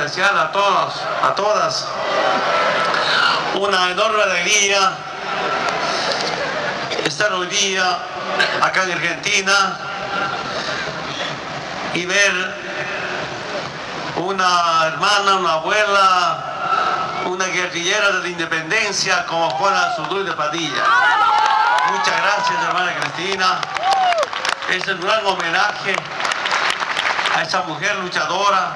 especial a todos, a todas. Una enorme alegría estar hoy día acá en Argentina y ver una hermana, una abuela, una guerrillera de la independencia como Juana Zurduy de Padilla. Muchas gracias, hermana Cristina. Es un gran homenaje a esa mujer luchadora,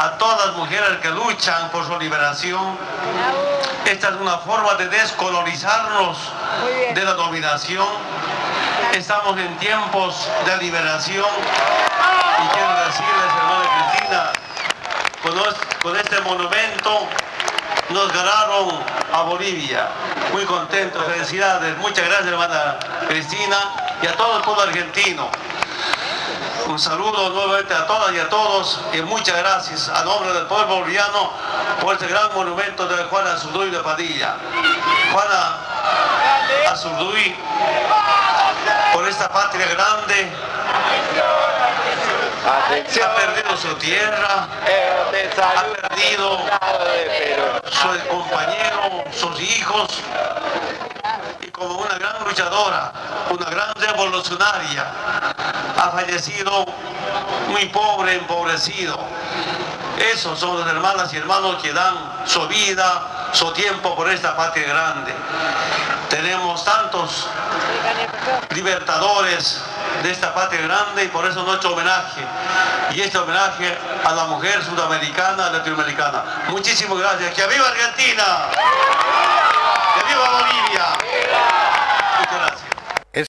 a todas las mujeres que luchan por su liberación. Esta es una forma de descolonizarnos de la dominación. Estamos en tiempos de liberación y quiero decirles, hermana Cristina, con este monumento nos ganaron a Bolivia. Muy contentos, felicidades. Muchas gracias, hermana Cristina, y a todo el pueblo argentino. Un saludo nuevamente a todas y a todos y muchas gracias a nombre del pueblo boliviano por este gran monumento de Juana Azurduy de Padilla. Juana Azurduy, por esta patria grande, ha perdido su tierra, ha perdido su compañero, sus hijos, y como una gran luchadora, una gran revolucionaria, ha fallecido muy pobre, empobrecido. Esos son las hermanas y hermanos que dan su vida, su tiempo por esta patria grande. Tenemos tantos libertadores de esta patria grande y por eso nuestro homenaje. Y este homenaje a la mujer sudamericana, latinoamericana. Muchísimas gracias. ¡Que viva Argentina!